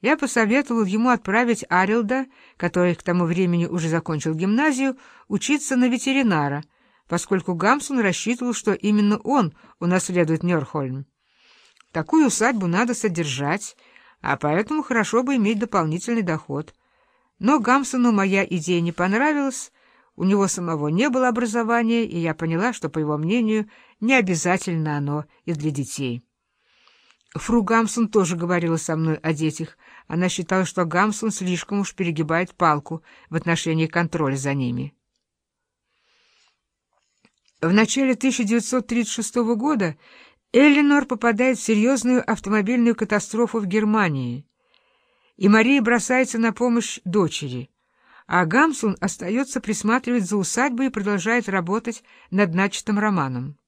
Я посоветовал ему отправить Арилда, который к тому времени уже закончил гимназию, учиться на ветеринара, поскольку Гамсун рассчитывал, что именно он унаследует Нёрхольм. Такую усадьбу надо содержать, а поэтому хорошо бы иметь дополнительный доход. Но Гамсону моя идея не понравилась, у него самого не было образования, и я поняла, что, по его мнению, не обязательно оно и для детей. Фру Гамсун тоже говорила со мной о детях. Она считала, что Гамсун слишком уж перегибает палку в отношении контроля за ними. В начале 1936 года Эленор попадает в серьезную автомобильную катастрофу в Германии, и Мария бросается на помощь дочери, а Гамсун остается присматривать за усадьбой и продолжает работать над начатым романом.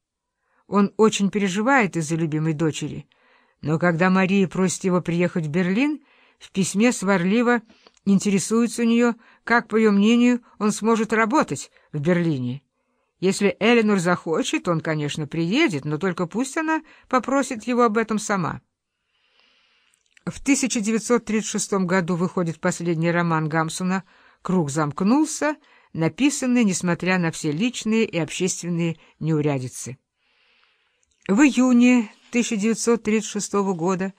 Он очень переживает из-за любимой дочери, но когда Мария просит его приехать в Берлин, в письме сварливо интересуется у нее, как, по ее мнению, он сможет работать в Берлине. Если Эленор захочет, он, конечно, приедет, но только пусть она попросит его об этом сама. В 1936 году выходит последний роман Гамсуна «Круг замкнулся», написанный, несмотря на все личные и общественные неурядицы. В июне 1936 года,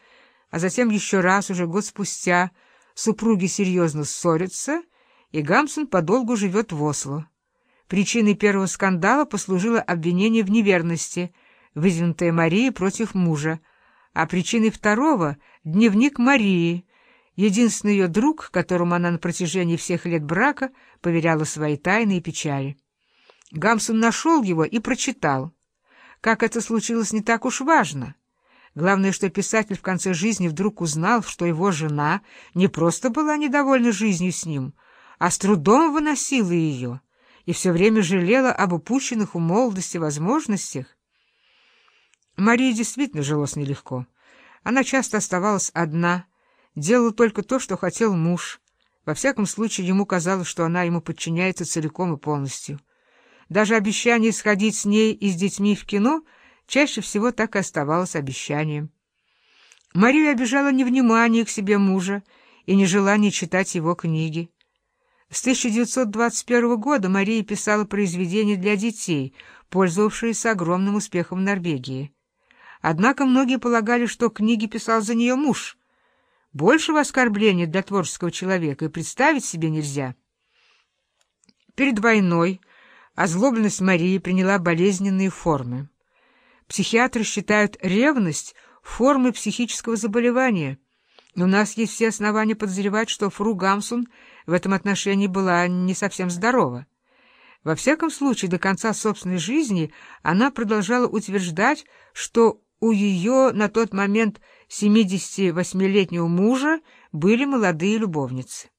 а затем еще раз, уже год спустя, супруги серьезно ссорятся, и Гамсун подолгу живет в Осло. Причиной первого скандала послужило обвинение в неверности, выдвинутое Марией против мужа, а причиной второго — дневник Марии, единственный ее друг, которому она на протяжении всех лет брака поверяла свои тайны и печали. Гамсун нашел его и прочитал. Как это случилось, не так уж важно. Главное, что писатель в конце жизни вдруг узнал, что его жена не просто была недовольна жизнью с ним, а с трудом выносила ее — и все время жалела об упущенных у молодости возможностях. Марии действительно жилось нелегко. Она часто оставалась одна, делала только то, что хотел муж. Во всяком случае, ему казалось, что она ему подчиняется целиком и полностью. Даже обещание сходить с ней и с детьми в кино чаще всего так и оставалось обещанием. Марию обижала невнимание к себе мужа и нежелание читать его книги. С 1921 года Мария писала произведения для детей, пользовавшиеся огромным успехом в Норвегии. Однако многие полагали, что книги писал за нее муж. Большего оскорбления для творческого человека и представить себе нельзя. Перед войной озлобленность Марии приняла болезненные формы. Психиатры считают ревность формой психического заболевания. У нас есть все основания подозревать, что Фру Гамсун — в этом отношении была не совсем здорова. Во всяком случае, до конца собственной жизни она продолжала утверждать, что у ее на тот момент 78-летнего мужа были молодые любовницы.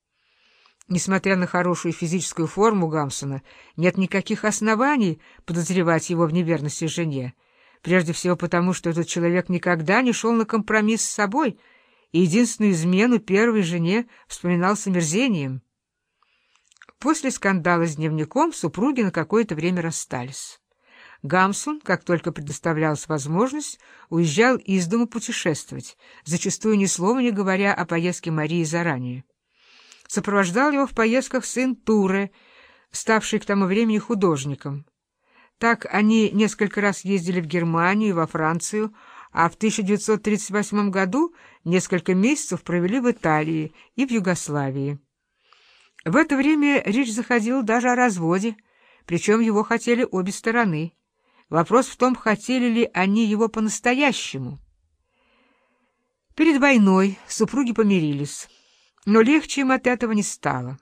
Несмотря на хорошую физическую форму Гамсона, нет никаких оснований подозревать его в неверности жене, прежде всего потому, что этот человек никогда не шел на компромисс с собой — и единственную измену первой жене вспоминал с омерзением. После скандала с дневником супруги на какое-то время расстались. Гамсун, как только предоставлялась возможность, уезжал из дома путешествовать, зачастую ни слова не говоря о поездке Марии заранее. Сопровождал его в поездках сын Туре, ставший к тому времени художником. Так они несколько раз ездили в Германию и во Францию, а в 1938 году несколько месяцев провели в Италии и в Югославии. В это время речь заходила даже о разводе, причем его хотели обе стороны. Вопрос в том, хотели ли они его по-настоящему. Перед войной супруги помирились, но легче им от этого не стало.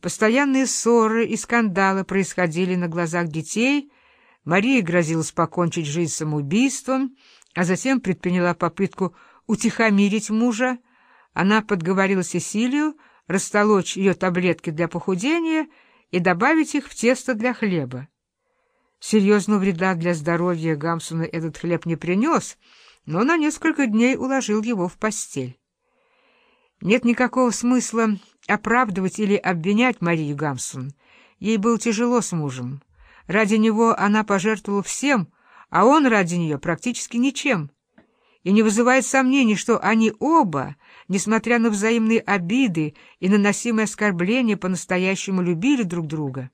Постоянные ссоры и скандалы происходили на глазах детей, Мария грозилась покончить жизнь самоубийством, а затем предприняла попытку утихомирить мужа. Она подговорила Сесилию растолочь ее таблетки для похудения и добавить их в тесто для хлеба. Серьезного вреда для здоровья Гамсуна этот хлеб не принес, но на несколько дней уложил его в постель. Нет никакого смысла оправдывать или обвинять Марию Гамсун. Ей было тяжело с мужем. Ради него она пожертвовала всем, а он ради нее практически ничем. И не вызывает сомнений, что они оба несмотря на взаимные обиды и наносимые оскорбления, по-настоящему любили друг друга.